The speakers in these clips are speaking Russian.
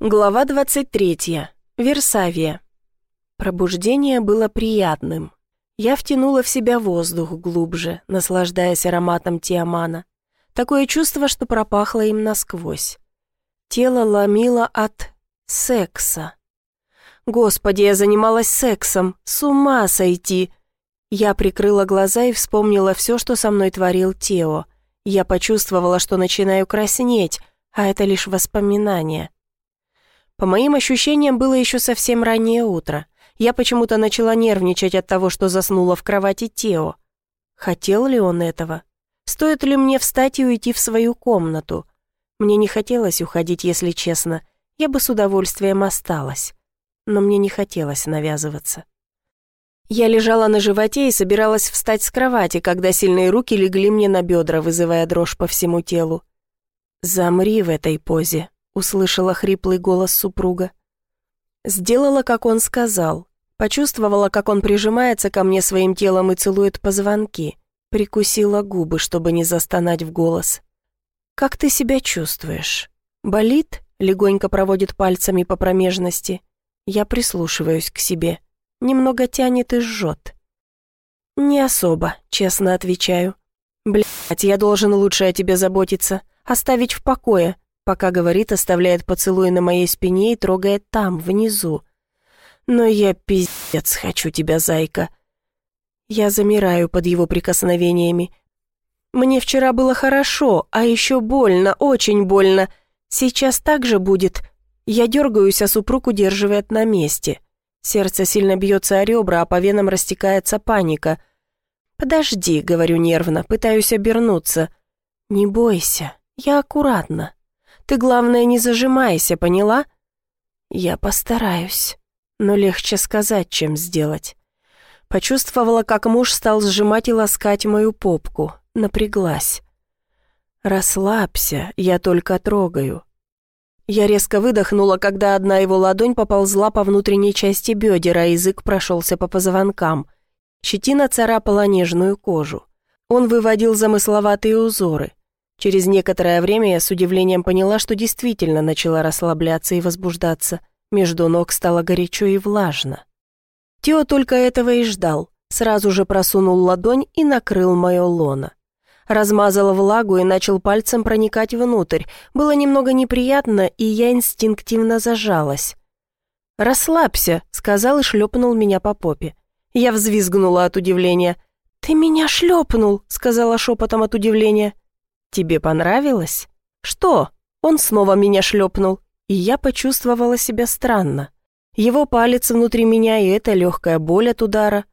Глава 23. Версавия. Пробуждение было приятным. Я втянула в себя воздух глубже, наслаждаясь ароматом тиамана. Такое чувство, что пропахло им насквозь. Тело ломило от секса. Господи, я занималась сексом, с ума сойти. Я прикрыла глаза и вспомнила все, что со мной творил Тео. Я почувствовала, что начинаю краснеть, а это лишь воспоминания. По моим ощущениям, было еще совсем раннее утро. Я почему-то начала нервничать от того, что заснула в кровати Тео. Хотел ли он этого? Стоит ли мне встать и уйти в свою комнату? Мне не хотелось уходить, если честно. Я бы с удовольствием осталась. Но мне не хотелось навязываться. Я лежала на животе и собиралась встать с кровати, когда сильные руки легли мне на бедра, вызывая дрожь по всему телу. «Замри в этой позе», услышала хриплый голос супруга. Сделала, как он сказал. Почувствовала, как он прижимается ко мне своим телом и целует позвонки. Прикусила губы, чтобы не застонать в голос. «Как ты себя чувствуешь? Болит?» Легонько проводит пальцами по промежности. Я прислушиваюсь к себе. Немного тянет и жжет. «Не особо», честно отвечаю. «Блядь, я должен лучше о тебе заботиться. Оставить в покое. Пока говорит, оставляет поцелуй на моей спине и трогает там, внизу. Но я пиздец хочу тебя, зайка. Я замираю под его прикосновениями. Мне вчера было хорошо, а еще больно, очень больно. Сейчас так же будет. Я дергаюсь, а супруг удерживает на месте. Сердце сильно бьется о ребра, а по венам растекается паника. «Подожди», — говорю нервно, пытаюсь обернуться. «Не бойся, я аккуратно». Ты, главное, не зажимайся, поняла?» «Я постараюсь, но легче сказать, чем сделать». Почувствовала, как муж стал сжимать и ласкать мою попку, напряглась. «Расслабься, я только трогаю». Я резко выдохнула, когда одна его ладонь поползла по внутренней части бедер, а язык прошелся по позвонкам. Щетина царапала нежную кожу. Он выводил замысловатые узоры. Через некоторое время я с удивлением поняла, что действительно начала расслабляться и возбуждаться. Между ног стало горячо и влажно. Тео только этого и ждал. Сразу же просунул ладонь и накрыл мое лоно. Размазал влагу и начал пальцем проникать внутрь. Было немного неприятно, и я инстинктивно зажалась. «Расслабься», — сказал и шлепнул меня по попе. Я взвизгнула от удивления. «Ты меня шлепнул», — сказала шепотом от удивления. «Тебе понравилось?» «Что?» Он снова меня шлепнул, и я почувствовала себя странно. Его палец внутри меня и эта легкая боль от удара.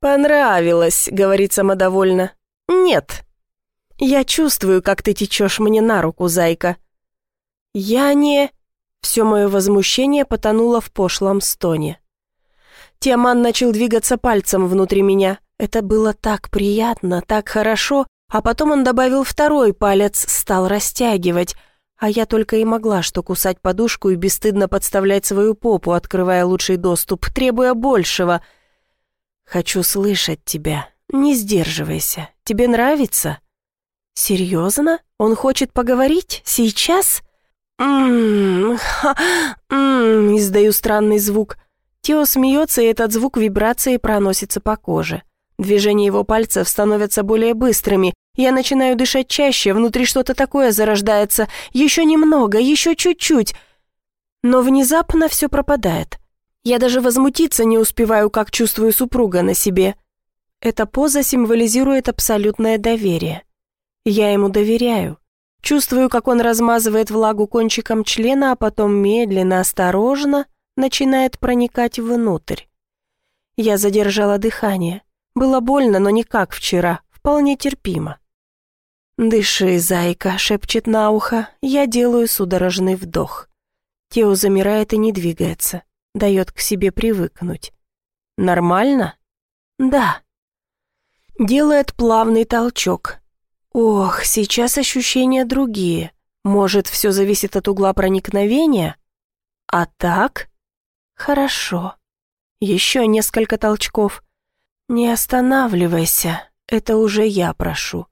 «Понравилось», — говорит самодовольно. «Нет». «Я чувствую, как ты течешь мне на руку, зайка». «Я не...» Все мое возмущение потонуло в пошлом стоне. Тиаман начал двигаться пальцем внутри меня. Это было так приятно, так хорошо, а потом он добавил второй палец, стал растягивать. А я только и могла что кусать подушку и бесстыдно подставлять свою попу, открывая лучший доступ, требуя большего. «Хочу слышать тебя. Не сдерживайся. Тебе нравится?» «Серьезно? Он хочет поговорить? Сейчас?» «Ммм... Ммм...» Издаю странный звук. Тео смеется, и этот звук вибрации проносится по коже. Движения его пальцев становятся более быстрыми, я начинаю дышать чаще, внутри что-то такое зарождается. Еще немного, еще чуть-чуть. Но внезапно все пропадает. Я даже возмутиться не успеваю, как чувствую супруга на себе. Эта поза символизирует абсолютное доверие. Я ему доверяю. Чувствую, как он размазывает влагу кончиком члена, а потом медленно, осторожно начинает проникать внутрь. Я задержала дыхание. Было больно, но не как вчера, вполне терпимо. «Дыши, зайка», — шепчет на ухо. Я делаю судорожный вдох. Тео замирает и не двигается. Дает к себе привыкнуть. «Нормально?» «Да». Делает плавный толчок. «Ох, сейчас ощущения другие. Может, все зависит от угла проникновения? А так?» «Хорошо». Еще несколько толчков. «Не останавливайся, это уже я прошу».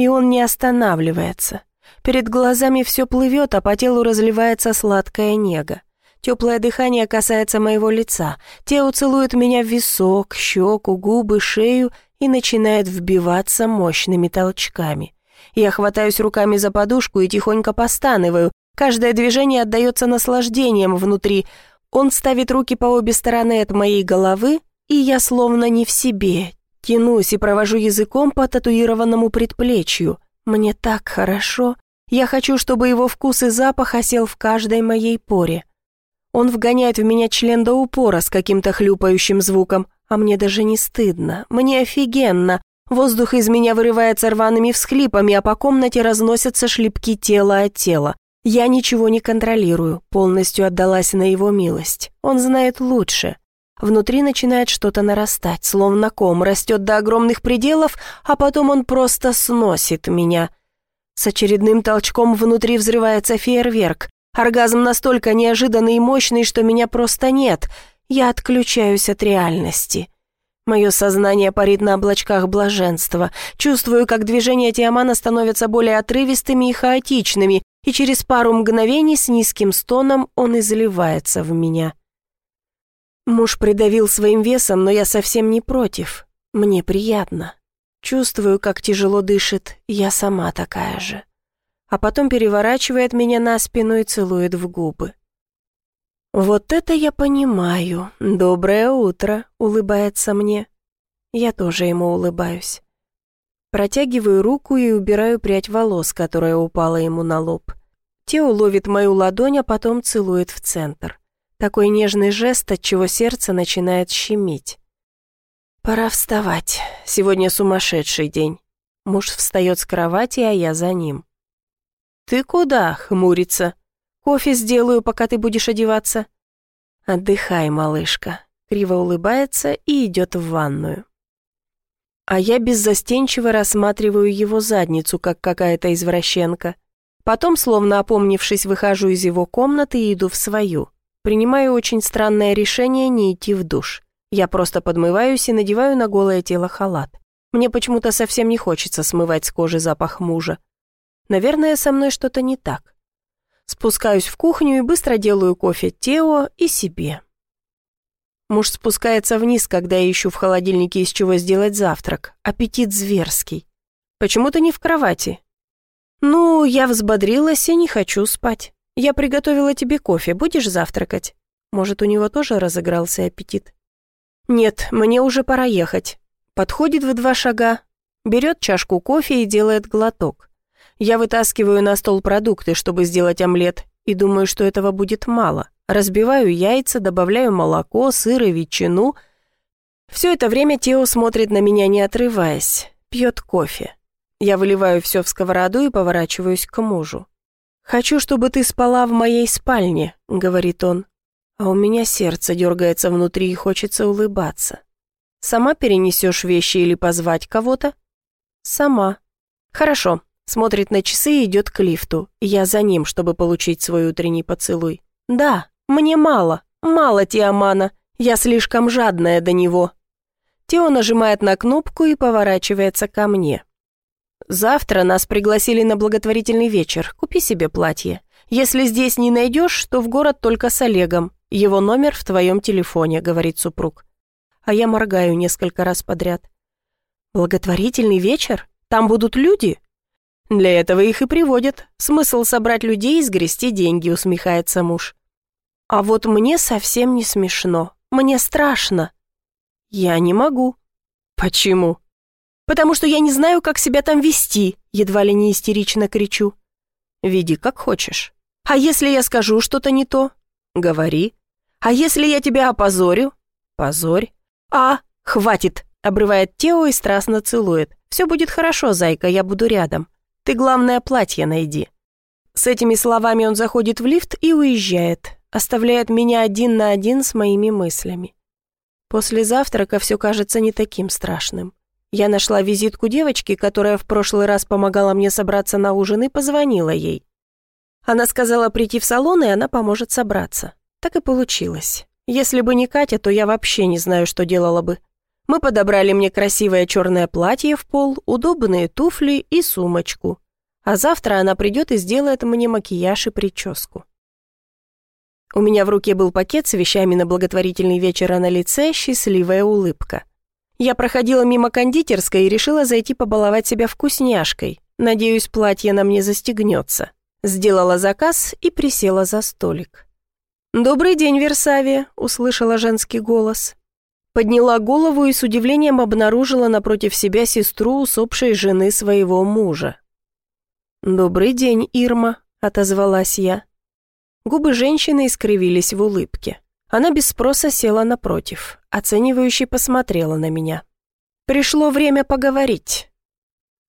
И он не останавливается. Перед глазами все плывет, а по телу разливается сладкая нега. Теплое дыхание касается моего лица. Тео целует меня в висок, щеку, губы, шею и начинает вбиваться мощными толчками. Я хватаюсь руками за подушку и тихонько постанываю. Каждое движение отдается наслаждением внутри. Он ставит руки по обе стороны от моей головы, и я словно не в себе. Тянусь и провожу языком по татуированному предплечью. Мне так хорошо. Я хочу, чтобы его вкус и запах осел в каждой моей поре. Он вгоняет в меня член до упора с каким-то хлюпающим звуком, а мне даже не стыдно, мне офигенно. Воздух из меня вырывается рваными всхлипами, а по комнате разносятся шлепки тела от тела. Я ничего не контролирую, полностью отдалась на его милость. Он знает лучше. Внутри начинает что-то нарастать, словно ком, растет до огромных пределов, а потом он просто сносит меня. С очередным толчком внутри взрывается фейерверк. Оргазм настолько неожиданный и мощный, что меня просто нет. Я отключаюсь от реальности. Мое сознание парит на облачках блаженства. Чувствую, как движения Тиамана становятся более отрывистыми и хаотичными, и через пару мгновений с низким стоном он изливается в меня. Муж придавил своим весом, но я совсем не против. Мне приятно. Чувствую, как тяжело дышит, я сама такая же а потом переворачивает меня на спину и целует в губы. «Вот это я понимаю. Доброе утро», — улыбается мне. Я тоже ему улыбаюсь. Протягиваю руку и убираю прядь волос, которая упала ему на лоб. Тео ловит мою ладонь, а потом целует в центр. Такой нежный жест, от чего сердце начинает щемить. Пора вставать. Сегодня сумасшедший день. Муж встает с кровати, а я за ним. «Ты куда?» — хмурится. «Кофе сделаю, пока ты будешь одеваться». «Отдыхай, малышка», — криво улыбается и идет в ванную. А я беззастенчиво рассматриваю его задницу, как какая-то извращенка. Потом, словно опомнившись, выхожу из его комнаты и иду в свою. Принимаю очень странное решение не идти в душ. Я просто подмываюсь и надеваю на голое тело халат. Мне почему-то совсем не хочется смывать с кожи запах мужа. Наверное, со мной что-то не так. Спускаюсь в кухню и быстро делаю кофе Тео и себе. Муж спускается вниз, когда я ищу в холодильнике из чего сделать завтрак. Аппетит зверский. Почему ты не в кровати? Ну, я взбодрилась и не хочу спать. Я приготовила тебе кофе, будешь завтракать? Может, у него тоже разыгрался аппетит? Нет, мне уже пора ехать. Подходит в два шага, берет чашку кофе и делает глоток. Я вытаскиваю на стол продукты, чтобы сделать омлет, и думаю, что этого будет мало. Разбиваю яйца, добавляю молоко, сыр и ветчину. Все это время Тео смотрит на меня, не отрываясь, пьет кофе. Я выливаю все в сковороду и поворачиваюсь к мужу. «Хочу, чтобы ты спала в моей спальне», — говорит он. А у меня сердце дергается внутри и хочется улыбаться. «Сама перенесешь вещи или позвать кого-то?» «Сама». «Хорошо, Смотрит на часы и идет к лифту. Я за ним, чтобы получить свой утренний поцелуй. Да, мне мало, мало Тиамана. Я слишком жадная до него. Тео нажимает на кнопку и поворачивается ко мне. «Завтра нас пригласили на благотворительный вечер. Купи себе платье. Если здесь не найдешь, то в город только с Олегом. Его номер в твоем телефоне», — говорит супруг. А я моргаю несколько раз подряд. «Благотворительный вечер? Там будут люди?» «Для этого их и приводят. Смысл собрать людей и сгрести деньги», — усмехается муж. «А вот мне совсем не смешно. Мне страшно». «Я не могу». «Почему?» «Потому что я не знаю, как себя там вести», — едва ли не истерично кричу. «Веди как хочешь». «А если я скажу что-то не то?» «Говори». «А если я тебя опозорю?» «Позорь». «А, хватит», — обрывает Тео и страстно целует. «Все будет хорошо, зайка, я буду рядом». Ты, главное, платье найди». С этими словами он заходит в лифт и уезжает, оставляет меня один на один с моими мыслями. После завтрака все кажется не таким страшным. Я нашла визитку девочки, которая в прошлый раз помогала мне собраться на ужин, и позвонила ей. Она сказала прийти в салон, и она поможет собраться. Так и получилось. Если бы не Катя, то я вообще не знаю, что делала бы. Мы подобрали мне красивое черное платье в пол, удобные туфли и сумочку. а завтра она придет и сделает мне макияж и прическу. У меня в руке был пакет с вещами на благотворительный вечер, а на лице счастливая улыбка. Я проходила мимо кондитерской и решила зайти побаловать себя вкусняшкой. Надеюсь, платье на мне застегнется. Сделала заказ и присела за столик. «Добрый день, Версавия», — услышала женский голос. Подняла голову и с удивлением обнаружила напротив себя сестру усопшей жены своего мужа. «Добрый день, Ирма», — отозвалась я. Губы женщины искривились в улыбке. Она без спроса села напротив, оценивающе посмотрела на меня. «Пришло время поговорить.